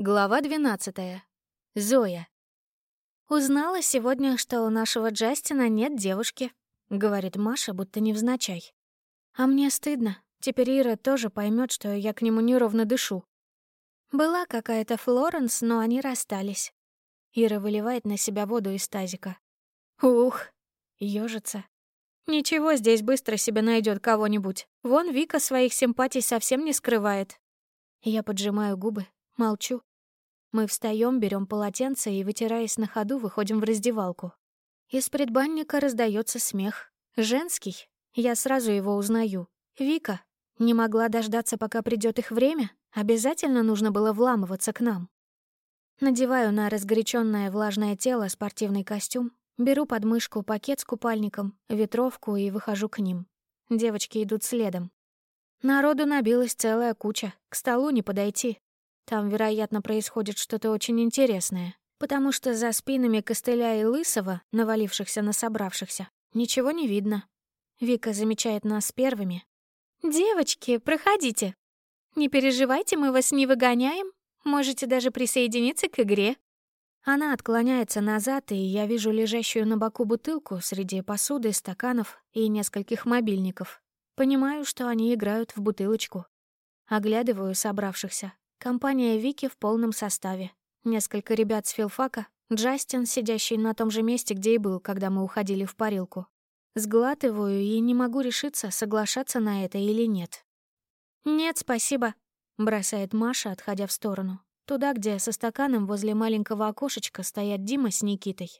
Глава 12. Зоя. «Узнала сегодня, что у нашего Джастина нет девушки», — говорит Маша, будто невзначай. «А мне стыдно. Теперь Ира тоже поймет, что я к нему неровно дышу. Была какая-то Флоренс, но они расстались». Ира выливает на себя воду из тазика. «Ух!» — ёжится. «Ничего, здесь быстро себе найдет кого-нибудь. Вон Вика своих симпатий совсем не скрывает». Я поджимаю губы, молчу. Мы встаем, берем полотенце и, вытираясь на ходу, выходим в раздевалку. Из предбанника раздается смех. Женский. Я сразу его узнаю. Вика. Не могла дождаться, пока придет их время. Обязательно нужно было вламываться к нам. Надеваю на разгоряченное влажное тело спортивный костюм, беру под мышку пакет с купальником, ветровку и выхожу к ним. Девочки идут следом. Народу набилась целая куча, к столу не подойти. Там, вероятно, происходит что-то очень интересное, потому что за спинами Костыля и Лысого, навалившихся на собравшихся, ничего не видно. Вика замечает нас первыми. «Девочки, проходите. Не переживайте, мы вас не выгоняем. Можете даже присоединиться к игре». Она отклоняется назад, и я вижу лежащую на боку бутылку среди посуды, стаканов и нескольких мобильников. Понимаю, что они играют в бутылочку. Оглядываю собравшихся. Компания Вики в полном составе. Несколько ребят с филфака, Джастин, сидящий на том же месте, где и был, когда мы уходили в парилку. Сглатываю и не могу решиться, соглашаться на это или нет. «Нет, спасибо», — бросает Маша, отходя в сторону. Туда, где со стаканом возле маленького окошечка стоят Дима с Никитой.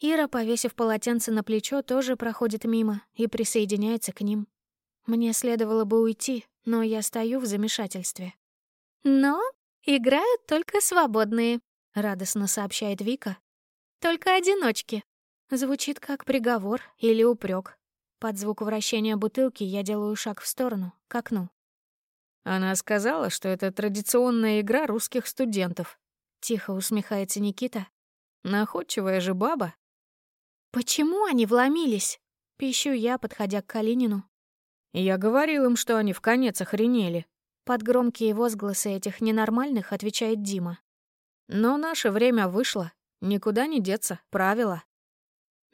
Ира, повесив полотенце на плечо, тоже проходит мимо и присоединяется к ним. Мне следовало бы уйти, но я стою в замешательстве. «Но играют только свободные», — радостно сообщает Вика. «Только одиночки». Звучит как приговор или упрек. Под звук вращения бутылки я делаю шаг в сторону, к окну. Она сказала, что это традиционная игра русских студентов. Тихо усмехается Никита. Находчивая же баба. Почему они вломились? Пищу я, подходя к Калинину. Я говорил им, что они в конец охренели. Под громкие возгласы этих ненормальных отвечает Дима. Но наше время вышло. Никуда не деться. Правило.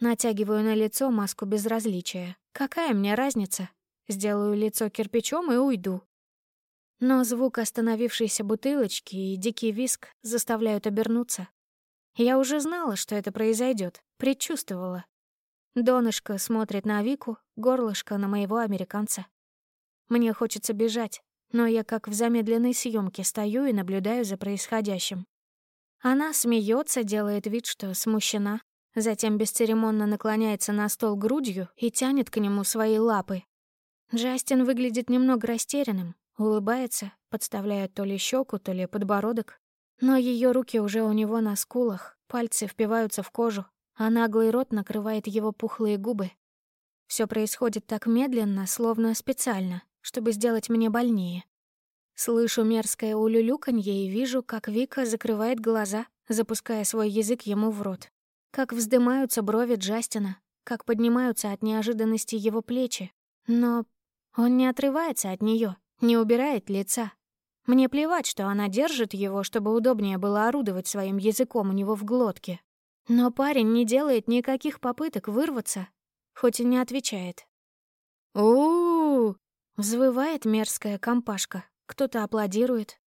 Натягиваю на лицо маску безразличия. Какая мне разница? Сделаю лицо кирпичом и уйду. Но звук остановившейся бутылочки и дикий виск заставляют обернуться. Я уже знала, что это произойдет, предчувствовала. Донышко смотрит на Вику, горлышко на моего американца. Мне хочется бежать, но я как в замедленной съемке стою и наблюдаю за происходящим. Она смеется, делает вид, что смущена, затем бесцеремонно наклоняется на стол грудью и тянет к нему свои лапы. Джастин выглядит немного растерянным, улыбается, подставляя то ли щеку, то ли подбородок. Но ее руки уже у него на скулах, пальцы впиваются в кожу, а наглый рот накрывает его пухлые губы. Все происходит так медленно, словно специально, чтобы сделать мне больнее. Слышу мерзкое улюлюканье и вижу, как Вика закрывает глаза, запуская свой язык ему в рот. Как вздымаются брови Джастина, как поднимаются от неожиданности его плечи. Но он не отрывается от нее, не убирает лица. Мне плевать, что она держит его, чтобы удобнее было орудовать своим языком у него в глотке. Но парень не делает никаких попыток вырваться, хоть и не отвечает. у Взвывает мерзкая компашка. Кто-то аплодирует.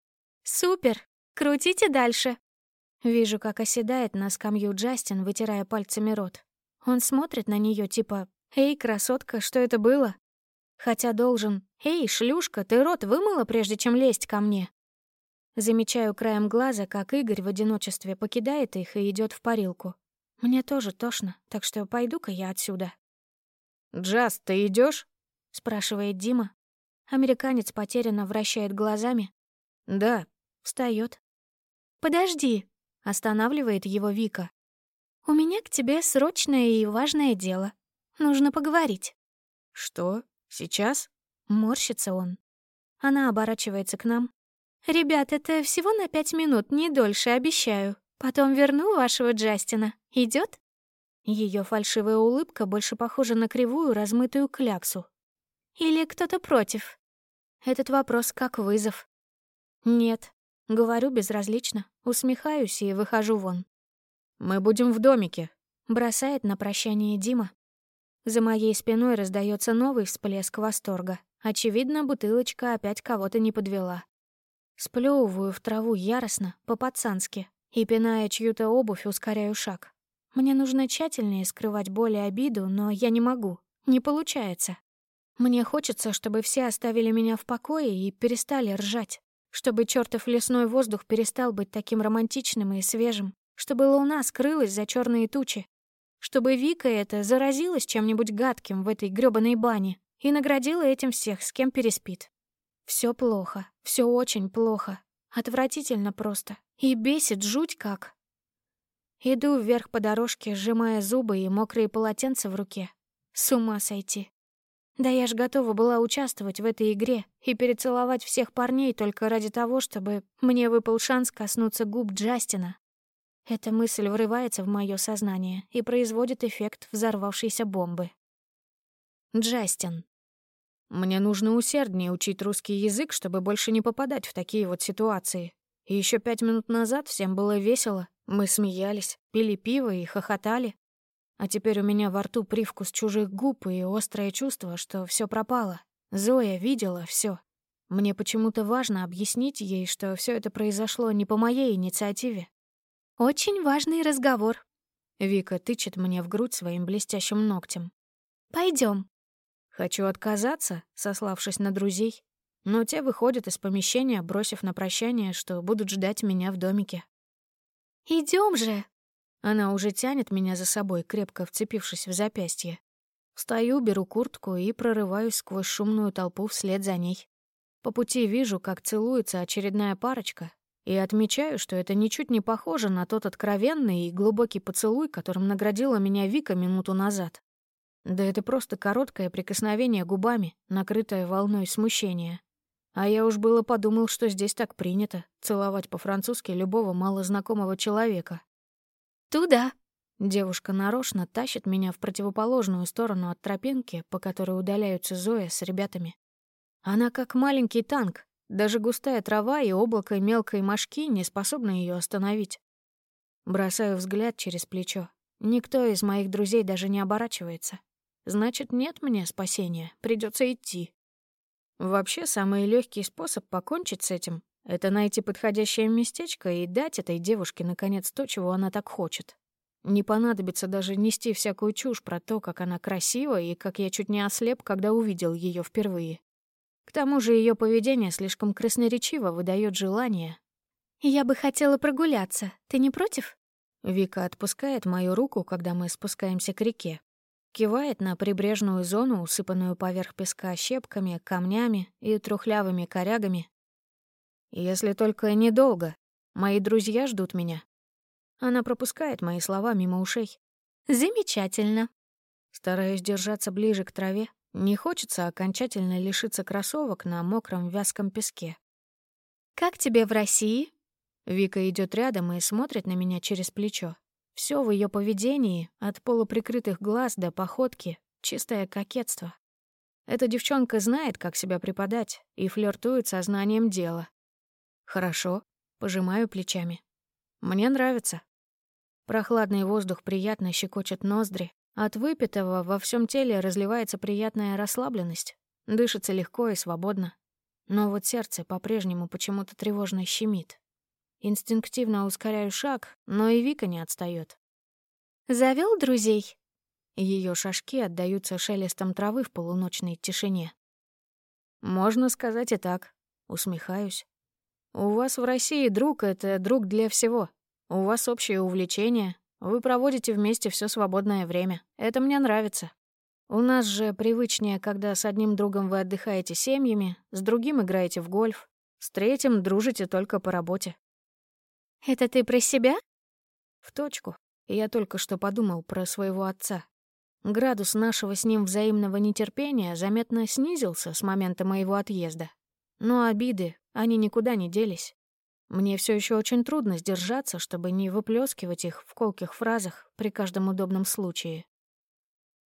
«Супер! Крутите дальше!» Вижу, как оседает на скамью Джастин, вытирая пальцами рот. Он смотрит на нее типа «Эй, красотка, что это было?» Хотя должен «Эй, шлюшка, ты рот вымыла, прежде чем лезть ко мне?» Замечаю краем глаза, как Игорь в одиночестве покидает их и идет в парилку. Мне тоже тошно, так что пойду-ка я отсюда. «Джаст, ты идешь? спрашивает Дима, Американец потерянно вращает глазами. «Да». Встает. «Подожди», — останавливает его Вика. «У меня к тебе срочное и важное дело. Нужно поговорить». «Что? Сейчас?» — морщится он. Она оборачивается к нам. «Ребят, это всего на пять минут, не дольше, обещаю. Потом верну вашего Джастина. Идет? Ее фальшивая улыбка больше похожа на кривую размытую кляксу. Или кто-то против? Этот вопрос как вызов. Нет. Говорю безразлично, усмехаюсь и выхожу вон. «Мы будем в домике», — бросает на прощание Дима. За моей спиной раздается новый всплеск восторга. Очевидно, бутылочка опять кого-то не подвела. Сплёвываю в траву яростно, по-пацански, и, пиная чью-то обувь, ускоряю шаг. Мне нужно тщательнее скрывать боль и обиду, но я не могу. Не получается. Мне хочется, чтобы все оставили меня в покое и перестали ржать. Чтобы чертов лесной воздух перестал быть таким романтичным и свежим. Чтобы луна скрылась за черные тучи. Чтобы Вика эта заразилась чем-нибудь гадким в этой грёбаной бане и наградила этим всех, с кем переспит. Все плохо, все очень плохо. Отвратительно просто. И бесит жуть как. Иду вверх по дорожке, сжимая зубы и мокрые полотенца в руке. С ума сойти. Да я ж готова была участвовать в этой игре и перецеловать всех парней только ради того, чтобы мне выпал шанс коснуться губ Джастина. Эта мысль врывается в мое сознание и производит эффект взорвавшейся бомбы. Джастин. Мне нужно усерднее учить русский язык, чтобы больше не попадать в такие вот ситуации. И еще пять минут назад всем было весело. Мы смеялись, пили пиво и хохотали. А теперь у меня во рту привкус чужих губ и острое чувство, что все пропало. Зоя видела все. Мне почему-то важно объяснить ей, что все это произошло не по моей инициативе. «Очень важный разговор». Вика тычет мне в грудь своим блестящим ногтем. Пойдем. Хочу отказаться, сославшись на друзей, но те выходят из помещения, бросив на прощание, что будут ждать меня в домике. Идем же!» Она уже тянет меня за собой, крепко вцепившись в запястье. Встаю, беру куртку и прорываюсь сквозь шумную толпу вслед за ней. По пути вижу, как целуется очередная парочка, и отмечаю, что это ничуть не похоже на тот откровенный и глубокий поцелуй, которым наградила меня Вика минуту назад. Да это просто короткое прикосновение губами, накрытое волной смущения. А я уж было подумал, что здесь так принято — целовать по-французски любого малознакомого человека. «Туда!» Девушка нарочно тащит меня в противоположную сторону от тропинки, по которой удаляются Зоя с ребятами. Она как маленький танк, даже густая трава и облако мелкой мошки не способны ее остановить. Бросаю взгляд через плечо. Никто из моих друзей даже не оборачивается. Значит, нет мне спасения, придется идти. Вообще, самый легкий способ покончить с этим — это найти подходящее местечко и дать этой девушке, наконец, то, чего она так хочет. Не понадобится даже нести всякую чушь про то, как она красива и как я чуть не ослеп, когда увидел ее впервые. К тому же ее поведение слишком красноречиво выдает желание. «Я бы хотела прогуляться. Ты не против?» Вика отпускает мою руку, когда мы спускаемся к реке. Кивает на прибрежную зону, усыпанную поверх песка щепками, камнями и трухлявыми корягами. «Если только недолго. Мои друзья ждут меня». Она пропускает мои слова мимо ушей. «Замечательно». Стараюсь держаться ближе к траве. Не хочется окончательно лишиться кроссовок на мокром вязком песке. «Как тебе в России?» Вика идет рядом и смотрит на меня через плечо. Все в ее поведении, от полуприкрытых глаз до походки, чистое кокетство. Эта девчонка знает, как себя преподать, и флиртует со знанием дела. Хорошо, пожимаю плечами. Мне нравится. Прохладный воздух приятно щекочет ноздри. От выпитого во всем теле разливается приятная расслабленность. Дышится легко и свободно. Но вот сердце по-прежнему почему-то тревожно щемит. Инстинктивно ускоряю шаг, но и Вика не отстает. Завел друзей?» Ее шажки отдаются шелестом травы в полуночной тишине. «Можно сказать и так», — усмехаюсь. «У вас в России друг — это друг для всего. У вас общее увлечение. Вы проводите вместе все свободное время. Это мне нравится. У нас же привычнее, когда с одним другом вы отдыхаете семьями, с другим играете в гольф, с третьим дружите только по работе. «Это ты про себя?» В точку. Я только что подумал про своего отца. Градус нашего с ним взаимного нетерпения заметно снизился с момента моего отъезда. Но обиды, они никуда не делись. Мне все еще очень трудно сдержаться, чтобы не выплескивать их в колких фразах при каждом удобном случае.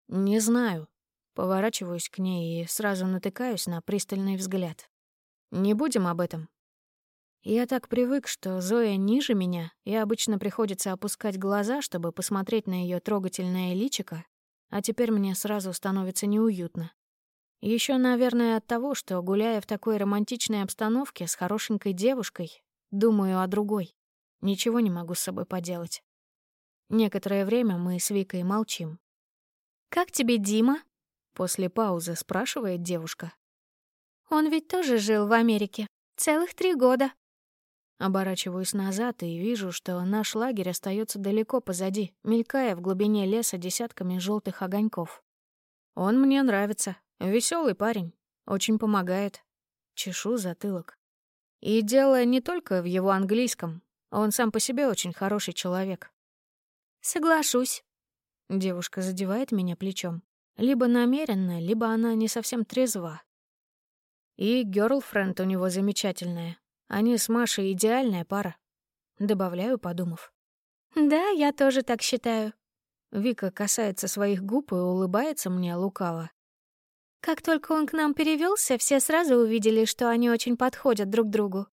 «Не знаю». Поворачиваюсь к ней и сразу натыкаюсь на пристальный взгляд. «Не будем об этом. Я так привык, что Зоя ниже меня, и обычно приходится опускать глаза, чтобы посмотреть на ее трогательное личико, а теперь мне сразу становится неуютно. Еще, наверное, от того, что, гуляя в такой романтичной обстановке с хорошенькой девушкой, думаю о другой. Ничего не могу с собой поделать. Некоторое время мы с Викой молчим. «Как тебе Дима?» После паузы спрашивает девушка. «Он ведь тоже жил в Америке. Целых три года». Оборачиваюсь назад и вижу, что наш лагерь остается далеко позади, мелькая в глубине леса десятками желтых огоньков. Он мне нравится. Веселый парень. Очень помогает. Чешу затылок. И дело не только в его английском. Он сам по себе очень хороший человек. «Соглашусь». Девушка задевает меня плечом. Либо намеренно, либо она не совсем трезва. И гёрлфренд у него замечательная. Они с Машей идеальная пара. Добавляю, подумав. «Да, я тоже так считаю». Вика касается своих губ и улыбается мне лукаво. Как только он к нам перевелся, все сразу увидели, что они очень подходят друг другу.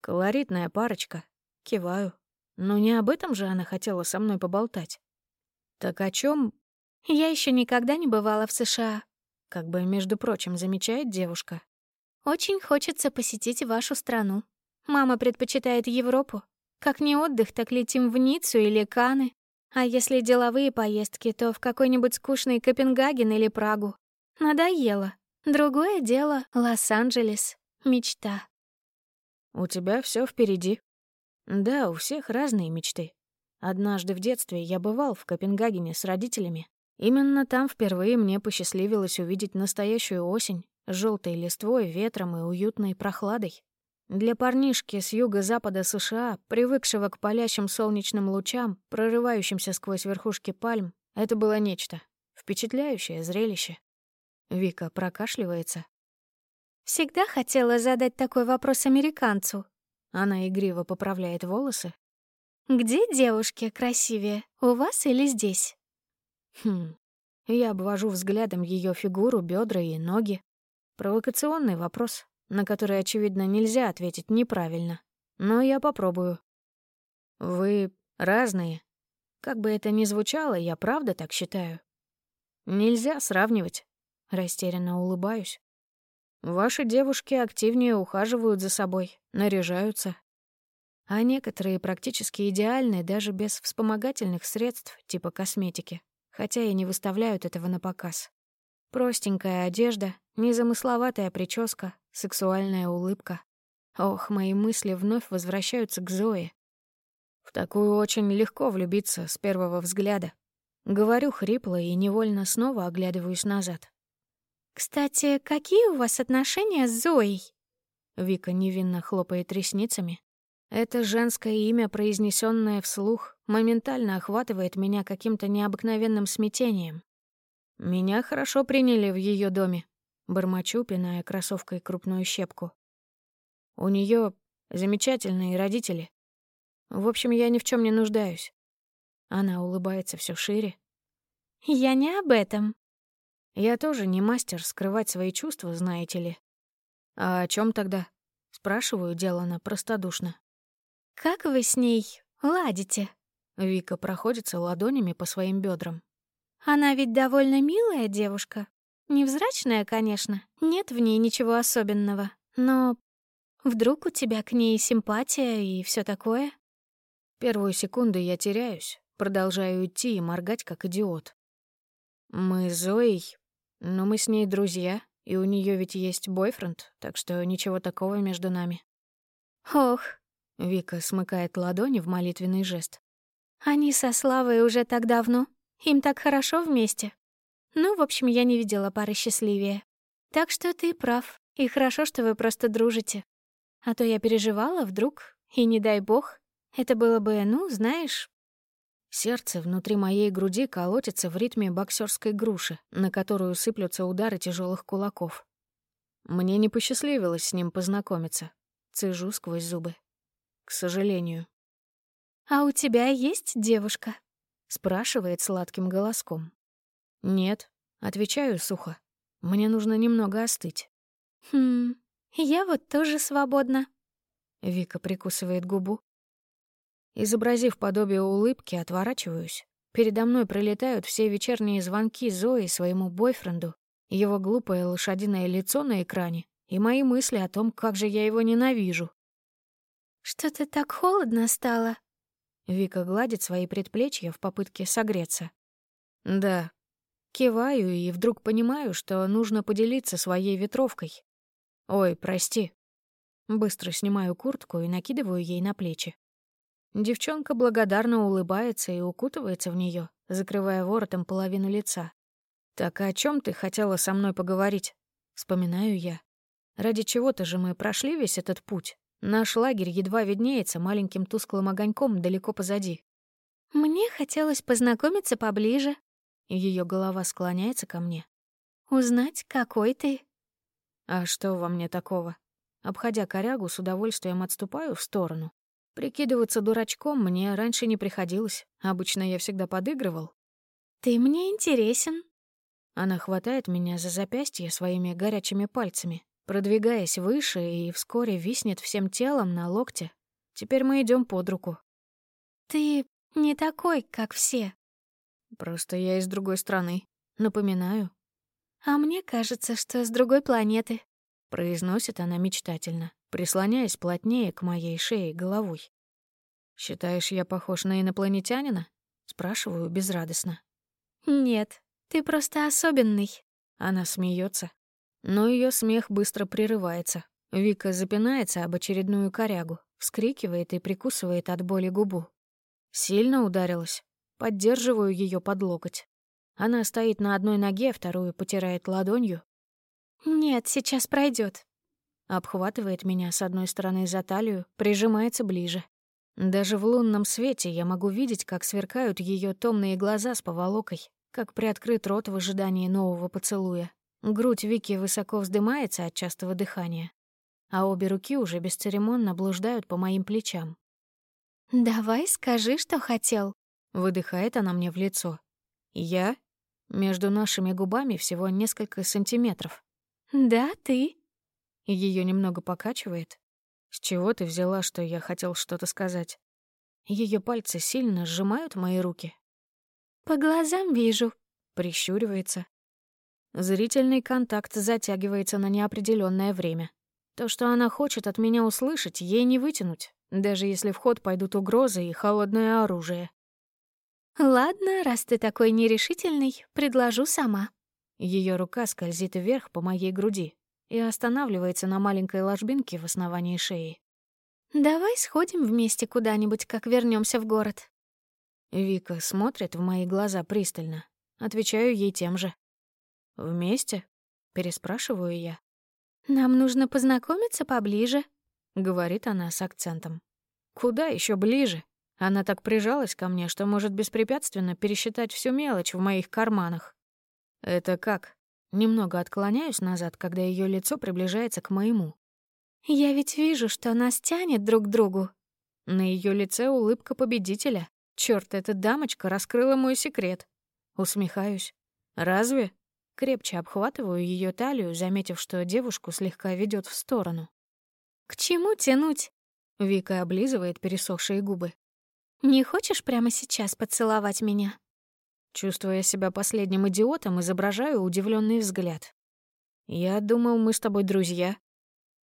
Колоритная парочка. Киваю. Но не об этом же она хотела со мной поболтать. Так о чем? Я еще никогда не бывала в США. Как бы, между прочим, замечает девушка. Очень хочется посетить вашу страну. Мама предпочитает Европу. Как не отдых, так летим в Ниццу или Каны. А если деловые поездки, то в какой-нибудь скучный Копенгаген или Прагу. Надоело. Другое дело — Лос-Анджелес. Мечта. У тебя все впереди. Да, у всех разные мечты. Однажды в детстве я бывал в Копенгагене с родителями. Именно там впервые мне посчастливилось увидеть настоящую осень с желтой листвой, ветром и уютной прохладой. Для парнишки с юго-запада США, привыкшего к палящим солнечным лучам, прорывающимся сквозь верхушки пальм, это было нечто. Впечатляющее зрелище. Вика прокашливается. Всегда хотела задать такой вопрос американцу. Она игриво поправляет волосы. Где девушки красивее, у вас или здесь? Хм. Я обвожу взглядом ее фигуру, бедра и ноги. Провокационный вопрос, на который, очевидно, нельзя ответить неправильно. Но я попробую. Вы разные. Как бы это ни звучало, я правда так считаю. Нельзя сравнивать. Растерянно улыбаюсь. Ваши девушки активнее ухаживают за собой, наряжаются. А некоторые практически идеальны даже без вспомогательных средств типа косметики, хотя и не выставляют этого на показ. Простенькая одежда, незамысловатая прическа, сексуальная улыбка. Ох, мои мысли вновь возвращаются к Зое. В такую очень легко влюбиться с первого взгляда. Говорю хрипло и невольно снова оглядываюсь назад. «Кстати, какие у вас отношения с Зоей?» Вика невинно хлопает ресницами. Это женское имя, произнесенное вслух, моментально охватывает меня каким-то необыкновенным смятением. Меня хорошо приняли в ее доме, бормочу, пиная кроссовкой крупную щепку. У нее замечательные родители. В общем, я ни в чем не нуждаюсь. Она улыбается все шире. «Я не об этом», я тоже не мастер скрывать свои чувства, знаете ли. А о чем тогда? Спрашиваю, делано простодушно. Как вы с ней ладите? Вика проходится ладонями по своим бедрам. Она ведь довольно милая девушка. Невзрачная, конечно, нет в ней ничего особенного. Но вдруг у тебя к ней симпатия и все такое? Первую секунду я теряюсь, продолжаю идти и моргать, как идиот. Мы с Зоей но мы с ней друзья, и у нее ведь есть бойфренд, так что ничего такого между нами. Ох. Вика смыкает ладони в молитвенный жест. Они со Славой уже так давно. Им так хорошо вместе. Ну, в общем, я не видела пары счастливее. Так что ты прав. И хорошо, что вы просто дружите. А то я переживала вдруг, и не дай бог, это было бы, ну, знаешь, Сердце внутри моей груди колотится в ритме боксерской груши, на которую сыплются удары тяжелых кулаков. Мне не посчастливилось с ним познакомиться. Цежу сквозь зубы. К сожалению. «А у тебя есть девушка?» — спрашивает сладким голоском. «Нет», — отвечаю сухо. «Мне нужно немного остыть». «Хм, я вот тоже свободна». Вика прикусывает губу. Изобразив подобие улыбки, отворачиваюсь. Передо мной пролетают все вечерние звонки Зои своему бойфренду, его глупое лошадиное лицо на экране и мои мысли о том, как же я его ненавижу. «Что-то так холодно стало?» Вика гладит свои предплечья в попытке согреться. «Да». Киваю и вдруг понимаю, что нужно поделиться своей ветровкой. «Ой, прости». Быстро снимаю куртку и накидываю ей на плечи. Девчонка благодарно улыбается и укутывается в нее, закрывая воротом половину лица. «Так о чем ты хотела со мной поговорить?» Вспоминаю я. «Ради чего-то же мы прошли весь этот путь. Наш лагерь едва виднеется маленьким тусклым огоньком далеко позади. Мне хотелось познакомиться поближе». Ее голова склоняется ко мне. «Узнать, какой ты». «А что во мне такого?» Обходя корягу, с удовольствием отступаю в сторону. Прикидываться дурачком мне раньше не приходилось. Обычно я всегда подыгрывал. «Ты мне интересен». Она хватает меня за запястье своими горячими пальцами, продвигаясь выше и вскоре виснет всем телом на локте. Теперь мы идем под руку. «Ты не такой, как все». «Просто я из другой страны. Напоминаю». «А мне кажется, что с другой планеты», — произносит она мечтательно прислоняясь плотнее к моей шее головой. «Считаешь, я похож на инопланетянина?» — спрашиваю безрадостно. «Нет, ты просто особенный». Она смеется, но ее смех быстро прерывается. Вика запинается об очередную корягу, вскрикивает и прикусывает от боли губу. Сильно ударилась. Поддерживаю ее под локоть. Она стоит на одной ноге, вторую потирает ладонью. «Нет, сейчас пройдет. Обхватывает меня с одной стороны за талию, прижимается ближе. Даже в лунном свете я могу видеть, как сверкают ее томные глаза с поволокой, как приоткрыт рот в ожидании нового поцелуя. Грудь Вики высоко вздымается от частого дыхания, а обе руки уже бесцеремонно блуждают по моим плечам. «Давай скажи, что хотел», — выдыхает она мне в лицо. «Я?» Между нашими губами всего несколько сантиметров. «Да, ты», ее немного покачивает. С чего ты взяла, что я хотел что-то сказать? Ее пальцы сильно сжимают мои руки. По глазам вижу. Прищуривается. Зрительный контакт затягивается на неопределенное время. То, что она хочет от меня услышать, ей не вытянуть, даже если в ход пойдут угрозы и холодное оружие. «Ладно, раз ты такой нерешительный, предложу сама». Ее рука скользит вверх по моей груди, и останавливается на маленькой ложбинке в основании шеи. «Давай сходим вместе куда-нибудь, как вернемся в город». Вика смотрит в мои глаза пристально. Отвечаю ей тем же. «Вместе?» — переспрашиваю я. «Нам нужно познакомиться поближе», — говорит она с акцентом. «Куда еще ближе?» Она так прижалась ко мне, что может беспрепятственно пересчитать всю мелочь в моих карманах. «Это как?» Немного отклоняюсь назад, когда ее лицо приближается к моему. «Я ведь вижу, что нас тянет друг к другу». На ее лице улыбка победителя. Черт, эта дамочка раскрыла мой секрет. Усмехаюсь. «Разве?» Крепче обхватываю ее талию, заметив, что девушку слегка ведет в сторону. «К чему тянуть?» Вика облизывает пересохшие губы. «Не хочешь прямо сейчас поцеловать меня?» Чувствуя себя последним идиотом, изображаю удивленный взгляд. «Я думал, мы с тобой друзья».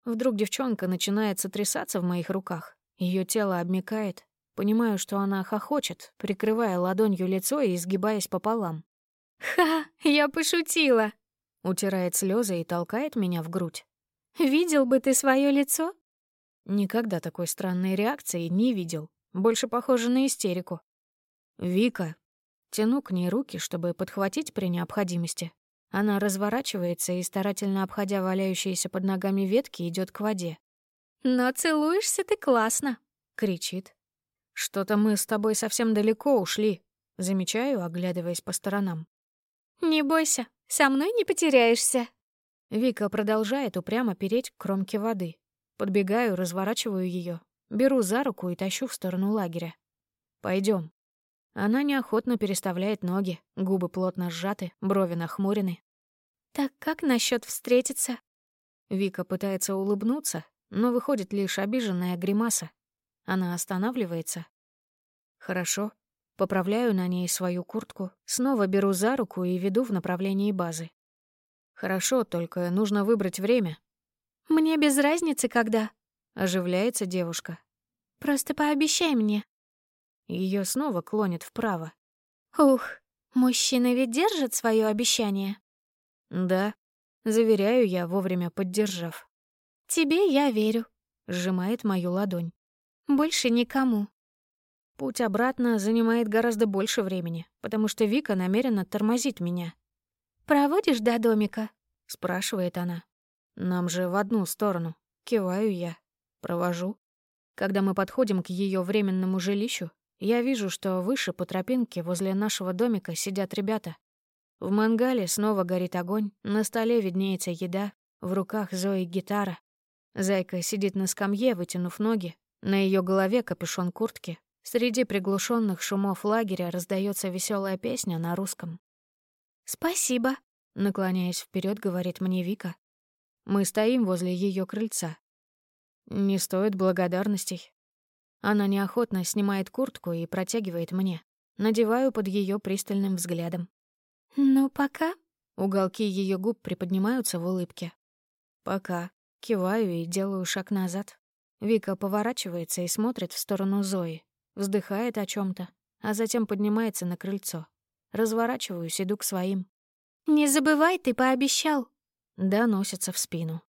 Вдруг девчонка начинает сотрясаться в моих руках. Ее тело обмякает. Понимаю, что она хохочет, прикрывая ладонью лицо и изгибаясь пополам. «Ха, я пошутила!» Утирает слезы и толкает меня в грудь. «Видел бы ты свое лицо?» Никогда такой странной реакции не видел. Больше похоже на истерику. «Вика, Тяну к ней руки, чтобы подхватить при необходимости. Она разворачивается и, старательно обходя валяющиеся под ногами ветки, идет к воде. «Но целуешься ты классно!» — кричит. «Что-то мы с тобой совсем далеко ушли», — замечаю, оглядываясь по сторонам. «Не бойся, со мной не потеряешься». Вика продолжает упрямо переть к кромке воды. Подбегаю, разворачиваю ее, беру за руку и тащу в сторону лагеря. Пойдем. Она неохотно переставляет ноги, губы плотно сжаты, брови нахмурены. «Так как насчет встретиться?» Вика пытается улыбнуться, но выходит лишь обиженная гримаса. Она останавливается. Хорошо. Поправляю на ней свою куртку, снова беру за руку и веду в направлении базы. Хорошо, только нужно выбрать время. Мне без разницы, когда. Оживляется девушка. Просто пообещай мне. Ее снова клонит вправо. Ух, мужчина ведь держит свое обещание. Да, заверяю я, вовремя поддержав. Тебе я верю, сжимает мою ладонь. Больше никому. Путь обратно занимает гораздо больше времени, потому что Вика намерена тормозить меня. «Проводишь до домика?» — спрашивает она. «Нам же в одну сторону». Киваю я. Провожу. Когда мы подходим к ее временному жилищу, я вижу, что выше по тропинке возле нашего домика сидят ребята. В мангале снова горит огонь, на столе виднеется еда, в руках Зои гитара. Зайка сидит на скамье, вытянув ноги, на ее голове капюшон куртки. Среди приглушенных шумов лагеря раздается веселая песня на русском. «Спасибо», — наклоняясь вперед, говорит мне Вика. Мы стоим возле ее крыльца. Не стоит благодарностей. Она неохотно снимает куртку и протягивает мне. Надеваю под ее пристальным взглядом. «Ну, пока?» Уголки ее губ приподнимаются в улыбке. «Пока». Киваю и делаю шаг назад. Вика поворачивается и смотрит в сторону Зои. Вздыхает о чем то а затем поднимается на крыльцо. Разворачиваюсь, иду к своим. «Не забывай, ты пообещал». Доносится в спину.